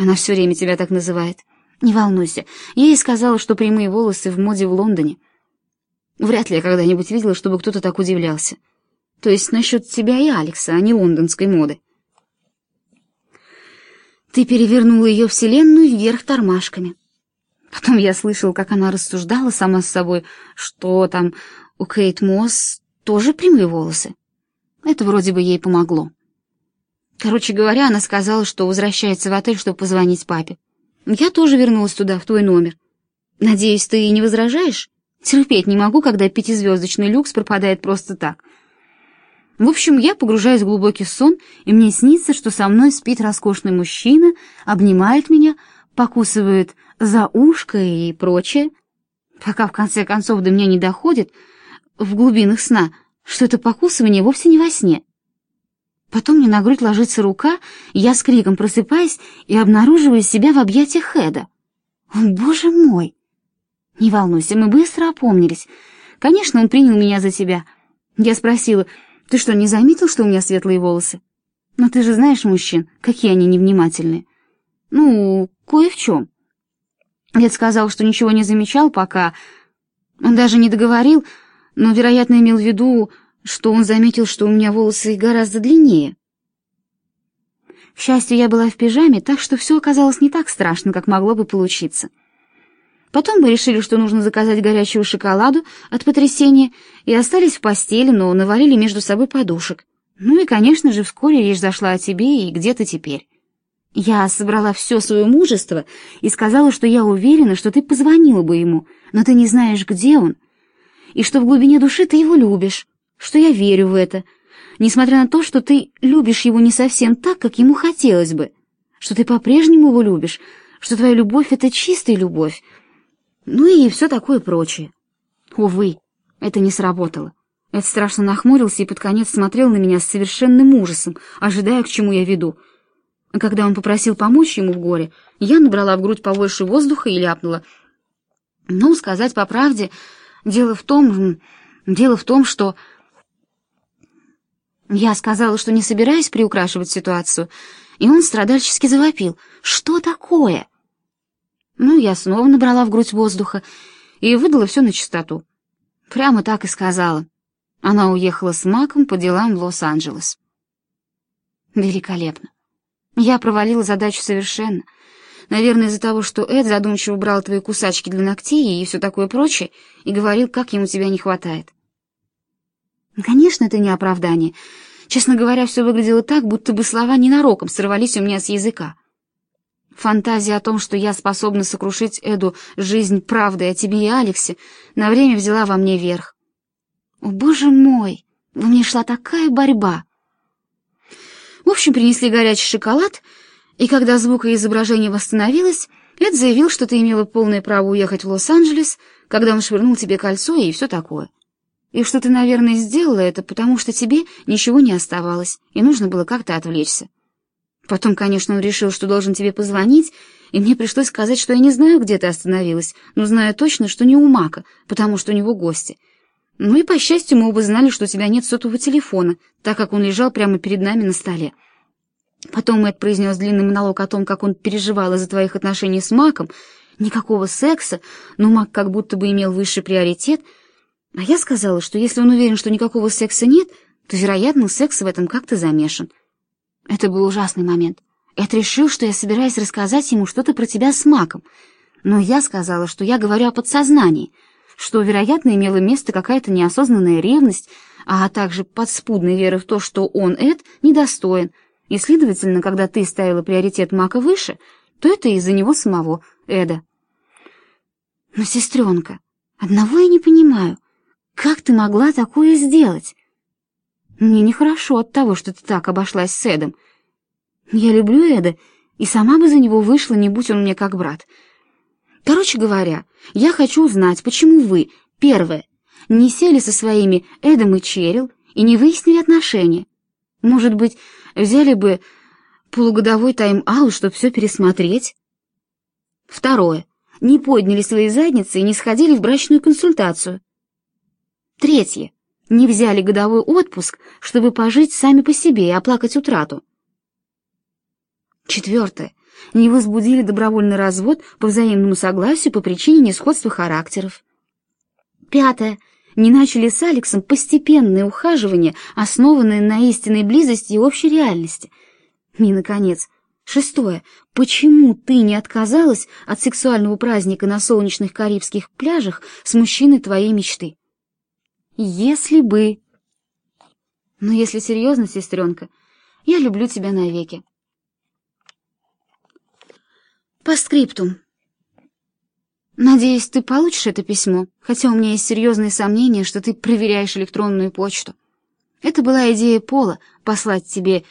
Она все время тебя так называет. Не волнуйся, я ей сказала, что прямые волосы в моде в Лондоне. Вряд ли я когда-нибудь видела, чтобы кто-то так удивлялся. То есть насчет тебя и Алекса, а не лондонской моды. Ты перевернула ее вселенную вверх тормашками. Потом я слышал, как она рассуждала сама с собой, что там у Кейт Мосс тоже прямые волосы. Это вроде бы ей помогло. Короче говоря, она сказала, что возвращается в отель, чтобы позвонить папе. Я тоже вернулась туда, в твой номер. Надеюсь, ты не возражаешь? Терпеть не могу, когда пятизвездочный люкс пропадает просто так. В общем, я погружаюсь в глубокий сон, и мне снится, что со мной спит роскошный мужчина, обнимает меня, покусывает за ушко и прочее, пока в конце концов до меня не доходит в глубинах сна, что это покусывание вовсе не во сне. Потом мне на грудь ложится рука, я с криком просыпаюсь и обнаруживаю себя в объятиях Хэда. О, боже мой! Не волнуйся, мы быстро опомнились. Конечно, он принял меня за тебя. Я спросила, ты что, не заметил, что у меня светлые волосы? Но ты же знаешь мужчин, какие они невнимательные. Ну, кое в чем. Дед сказал, что ничего не замечал пока. Он даже не договорил, но, вероятно, имел в виду, что он заметил, что у меня волосы гораздо длиннее. К счастью, я была в пижаме, так что все оказалось не так страшно, как могло бы получиться. Потом мы решили, что нужно заказать горячего шоколаду от потрясения, и остались в постели, но навалили между собой подушек. Ну и, конечно же, вскоре речь зашла о тебе и где ты теперь. Я собрала все свое мужество и сказала, что я уверена, что ты позвонила бы ему, но ты не знаешь, где он, и что в глубине души ты его любишь, что я верю в это, несмотря на то, что ты любишь его не совсем так, как ему хотелось бы, что ты по-прежнему его любишь, что твоя любовь — это чистая любовь, ну и все такое прочее. Увы, это не сработало. Эд страшно нахмурился и под конец смотрел на меня с совершенным ужасом, ожидая, к чему я веду. А когда он попросил помочь ему в горе, я набрала в грудь побольше воздуха и ляпнула. Ну, сказать по правде, дело в том... Дело в том, что... Я сказала, что не собираюсь приукрашивать ситуацию, и он страдальчески завопил. «Что такое?» Ну, я снова набрала в грудь воздуха и выдала все на чистоту. Прямо так и сказала. Она уехала с Маком по делам в Лос-Анджелес. Великолепно. Я провалила задачу совершенно. Наверное, из-за того, что Эд задумчиво брал твои кусачки для ногтей и все такое прочее, и говорил, как ему тебя не хватает. Конечно, это не оправдание. Честно говоря, все выглядело так, будто бы слова ненароком сорвались у меня с языка. Фантазия о том, что я способна сокрушить Эду жизнь правдой о тебе и Алексе, на время взяла во мне верх. О, боже мой, во мне шла такая борьба. В общем, принесли горячий шоколад, и когда звукоизображение восстановилось, Эд заявил, что ты имела полное право уехать в Лос-Анджелес, когда он швырнул тебе кольцо и все такое. И что ты, наверное, сделала это, потому что тебе ничего не оставалось, и нужно было как-то отвлечься. Потом, конечно, он решил, что должен тебе позвонить, и мне пришлось сказать, что я не знаю, где ты остановилась, но знаю точно, что не у Мака, потому что у него гости. Ну и, по счастью, мы оба знали, что у тебя нет сотового телефона, так как он лежал прямо перед нами на столе. Потом Мэтт произнес длинный монолог о том, как он переживал из-за твоих отношений с Маком. Никакого секса, но Мак как будто бы имел высший приоритет. А я сказала, что если он уверен, что никакого секса нет, то, вероятно, секс в этом как-то замешан. Это был ужасный момент. Эд решил, что я собираюсь рассказать ему что-то про тебя с Маком. Но я сказала, что я говорю о подсознании, что, вероятно, имела место какая-то неосознанная ревность, а также подспудная вера в то, что он, Эд, недостоин. И, следовательно, когда ты ставила приоритет Мака выше, то это из-за него самого, Эда. Но, сестренка, одного я не понимаю. Как ты могла такое сделать? Мне нехорошо от того, что ты так обошлась с Эдом. Я люблю Эда, и сама бы за него вышла, не будь он мне как брат. Короче говоря, я хочу узнать, почему вы, первое, не сели со своими Эдом и Черил и не выяснили отношения. Может быть, взяли бы полугодовой тайм-аут, чтобы все пересмотреть? Второе, не подняли свои задницы и не сходили в брачную консультацию. Третье, не взяли годовой отпуск, чтобы пожить сами по себе и оплакать утрату. Четвертое. Не возбудили добровольный развод по взаимному согласию по причине несходства характеров. Пятое. Не начали с Алексом постепенное ухаживание, основанное на истинной близости и общей реальности. И, наконец, шестое. Почему ты не отказалась от сексуального праздника на солнечных карибских пляжах с мужчиной твоей мечты? Если бы... Но если серьезно, сестренка, я люблю тебя навеки. По скриптум. Надеюсь, ты получишь это письмо, хотя у меня есть серьезные сомнения, что ты проверяешь электронную почту. Это была идея Пола — послать тебе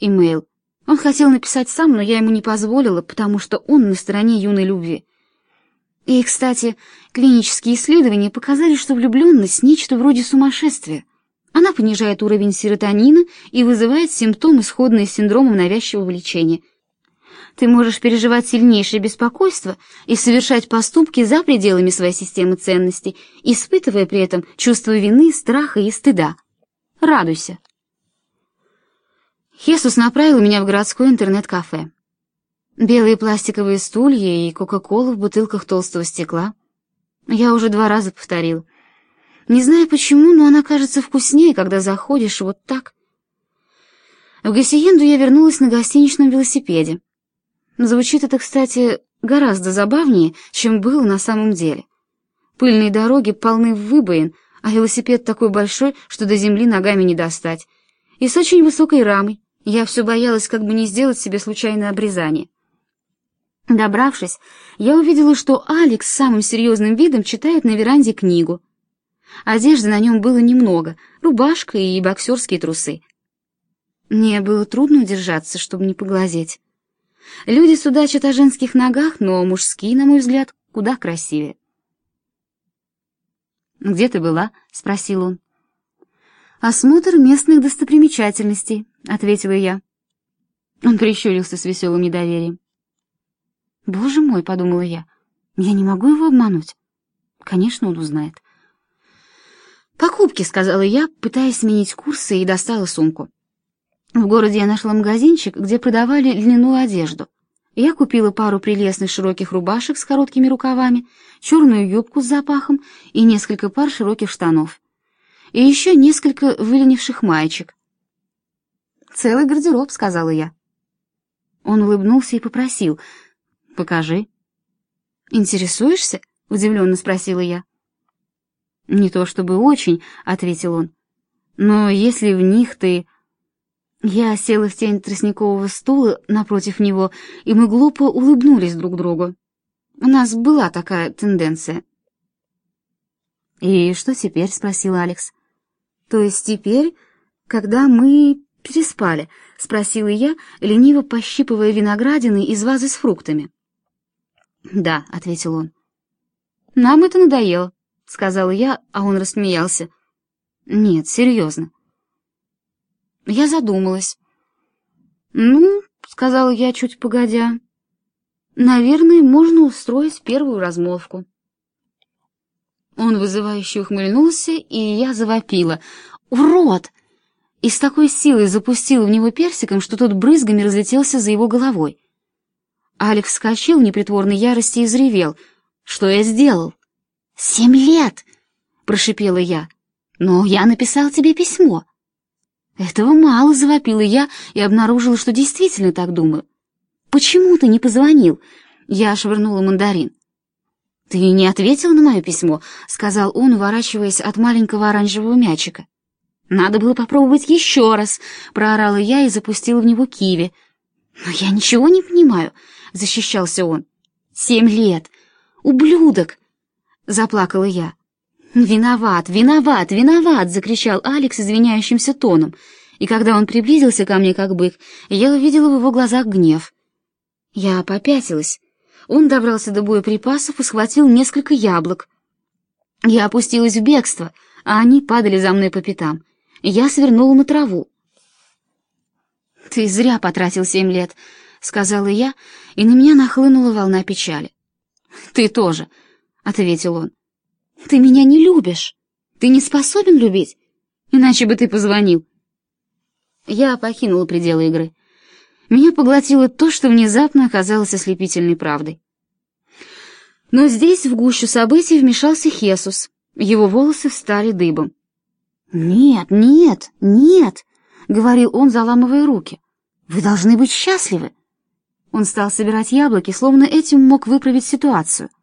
имейл. Он хотел написать сам, но я ему не позволила, потому что он на стороне юной любви. И, кстати, клинические исследования показали, что влюбленность — нечто вроде сумасшествия. Она понижает уровень серотонина и вызывает симптомы, сходные с синдромом навязчивого влечения — ты можешь переживать сильнейшее беспокойство и совершать поступки за пределами своей системы ценностей, испытывая при этом чувство вины, страха и стыда. Радуйся. Хесус направил меня в городское интернет-кафе. Белые пластиковые стулья и кока-кола в бутылках толстого стекла. Я уже два раза повторил. Не знаю почему, но она кажется вкуснее, когда заходишь вот так. В Гассиенду я вернулась на гостиничном велосипеде. Звучит это, кстати, гораздо забавнее, чем было на самом деле. Пыльные дороги полны выбоин, а велосипед такой большой, что до земли ногами не достать. И с очень высокой рамой. Я все боялась, как бы не сделать себе случайное обрезание. Добравшись, я увидела, что Алекс с самым серьезным видом читает на веранде книгу. Одежды на нем было немного, рубашка и боксерские трусы. Мне было трудно удержаться, чтобы не поглазеть. Люди судачат о женских ногах, но мужские, на мой взгляд, куда красивее. «Где ты была?» — спросил он. «Осмотр местных достопримечательностей», — ответила я. Он прищурился с веселым недоверием. «Боже мой», — подумала я, — «я не могу его обмануть». Конечно, он узнает. «Покупки», — сказала я, пытаясь сменить курсы, и достала сумку. В городе я нашла магазинчик, где продавали льняную одежду. Я купила пару прелестных широких рубашек с короткими рукавами, черную юбку с запахом и несколько пар широких штанов. И еще несколько выленивших маечек. «Целый гардероб», — сказала я. Он улыбнулся и попросил. «Покажи». «Интересуешься?» — удивленно спросила я. «Не то чтобы очень», — ответил он. «Но если в них ты...» Я села в тень тростникового стула напротив него, и мы глупо улыбнулись друг другу. У нас была такая тенденция. «И что теперь?» — спросил Алекс. «То есть теперь, когда мы переспали?» — спросила я, лениво пощипывая виноградины из вазы с фруктами. «Да», — ответил он. «Нам это надоело», — сказала я, а он рассмеялся. «Нет, серьезно. Я задумалась. «Ну, — сказала я чуть погодя, — наверное, можно устроить первую размолвку». Он вызывающе ухмыльнулся, и я завопила. «Урод!» И с такой силой запустила в него персиком, что тот брызгами разлетелся за его головой. Алекс вскочил в непритворной ярости и взревел. «Что я сделал?» «Семь лет!» — прошипела я. «Но я написал тебе письмо. Этого мало, завопила я и обнаружила, что действительно так думаю. Почему ты не позвонил? Я швырнула мандарин. Ты не ответил на мое письмо, сказал он, уворачиваясь от маленького оранжевого мячика. Надо было попробовать еще раз, проорала я и запустила в него киви. Но я ничего не понимаю, защищался он. Семь лет. Ублюдок, заплакала я. «Виноват, виноват, виноват!» — закричал Алекс извиняющимся тоном. И когда он приблизился ко мне как бык, я увидела в его глазах гнев. Я попятилась. Он добрался до боеприпасов и схватил несколько яблок. Я опустилась в бегство, а они падали за мной по пятам. Я свернула на траву. «Ты зря потратил семь лет», — сказала я, и на меня нахлынула волна печали. «Ты тоже», — ответил он. Ты меня не любишь. Ты не способен любить, иначе бы ты позвонил. Я покинула пределы игры. Меня поглотило то, что внезапно оказалось ослепительной правдой. Но здесь в гущу событий вмешался Хесус. Его волосы встали дыбом. «Нет, нет, нет!» — говорил он, заламывая руки. «Вы должны быть счастливы!» Он стал собирать яблоки, словно этим мог выправить ситуацию.